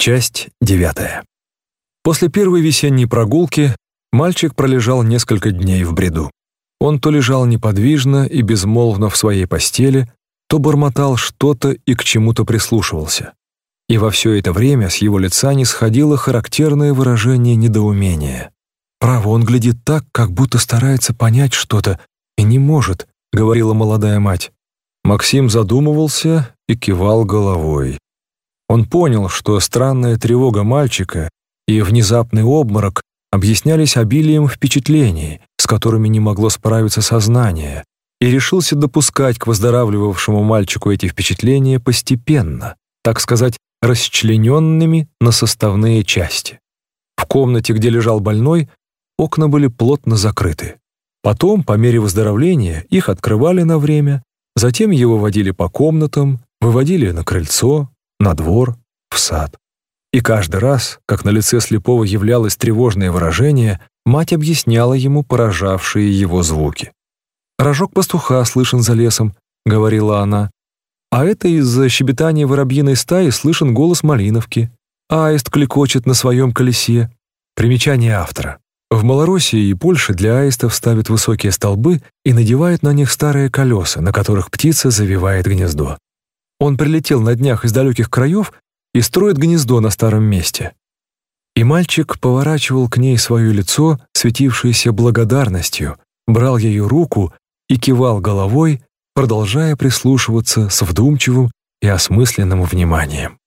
Часть девятая. После первой весенней прогулки мальчик пролежал несколько дней в бреду. Он то лежал неподвижно и безмолвно в своей постели, то бормотал что-то и к чему-то прислушивался. И во все это время с его лица не сходило характерное выражение недоумения. «Право, он глядит так, как будто старается понять что-то и не может», — говорила молодая мать. Максим задумывался и кивал головой. Он понял, что странная тревога мальчика и внезапный обморок объяснялись обилием впечатлений, с которыми не могло справиться сознание, и решился допускать к выздоравливавшему мальчику эти впечатления постепенно, так сказать, расчлененными на составные части. В комнате, где лежал больной, окна были плотно закрыты. Потом, по мере выздоровления, их открывали на время, затем его водили по комнатам, выводили на крыльцо, на двор, в сад. И каждый раз, как на лице слепого являлось тревожное выражение, мать объясняла ему поражавшие его звуки. «Рожок пастуха слышен за лесом», — говорила она. «А это из-за щебетания воробьиной стаи слышен голос малиновки. Аист клекочет на своем колесе». Примечание автора. В Малороссии и Польше для аистов ставят высокие столбы и надевают на них старые колеса, на которых птица завивает гнездо. Он прилетел на днях из далеких краев и строит гнездо на старом месте. И мальчик поворачивал к ней свое лицо, светившееся благодарностью, брал ее руку и кивал головой, продолжая прислушиваться с вдумчивым и осмысленным вниманием.